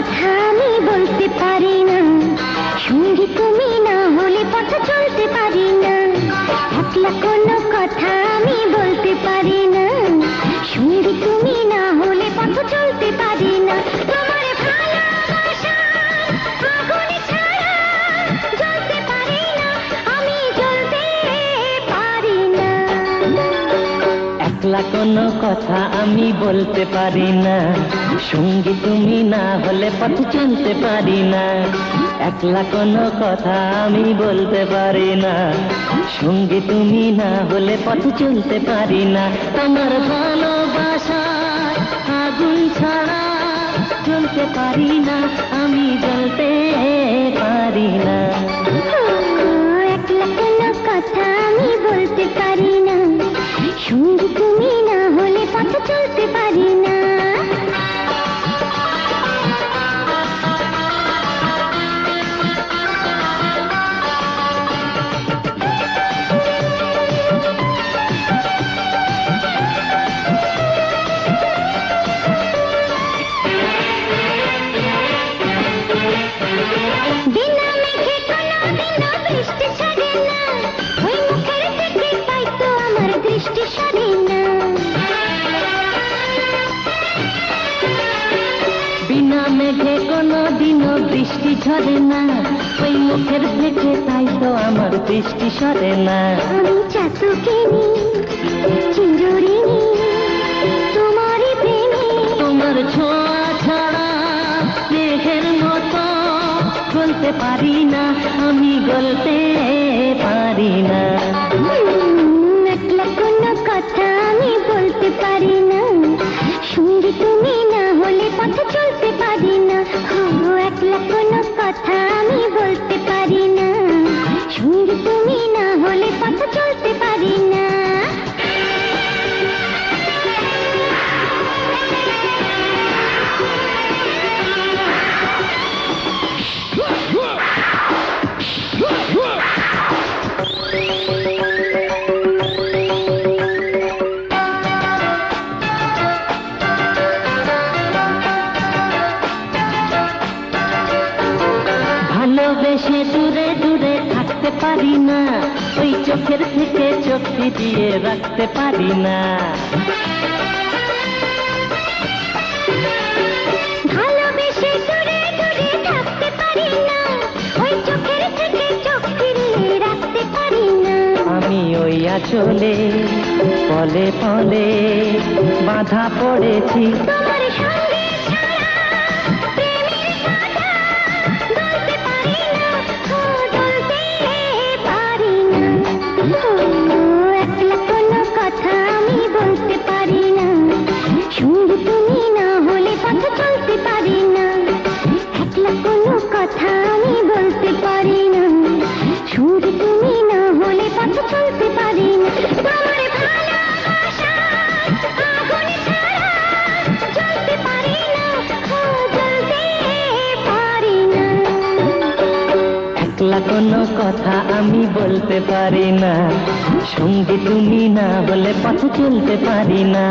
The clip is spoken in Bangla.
কথা আমি বলতে পারি না। সঙ্গী তুমি না হলে পথ চলতে পারি না। একলা কোনো কথা আমি বলতে পারি না। সঙ্গী তুমি না হলে পথ চলতে একলা কোনো কথা আমি বলতে পারি না। সঙ্গী তুমি না হলে পথ চলতে পারি না। একলা কোনো কথা আমি বলতে পারি না। সঙ্গী তুমি না হলে পথ চলতে পারি না। তোমার ভালোবাসা আগুন ছাড়া চলতে পারি না। আমি জ্বলতে পারি না। একলা কোনো কথা আমি বলতে পারি না। সঙ্গী মেঘে কোনো দিনও বৃষ্টি ঝরে না। ওই মুখের থেকে তাই তো আমার দৃষ্টি সরে না। আমি তোমারই প্রেমে। তোমার ছোঁয়া ছাড়া মেঘের মতো গলতে পারি না আমি গলতে পারি না। ভালোবেসে দূরে দূরে থাকতে পারি না ওই চোখের থেকে চোখটি দিয়ে রাখতে পারি না। রাখতে পারি আমি ওই আচলে পলে পলে বাধা পড়েছি। তোমার একলা কোনো কথা আমি বলতে পারি না। সঙ্গে তুমি না বলে পথ চলতে পারি না।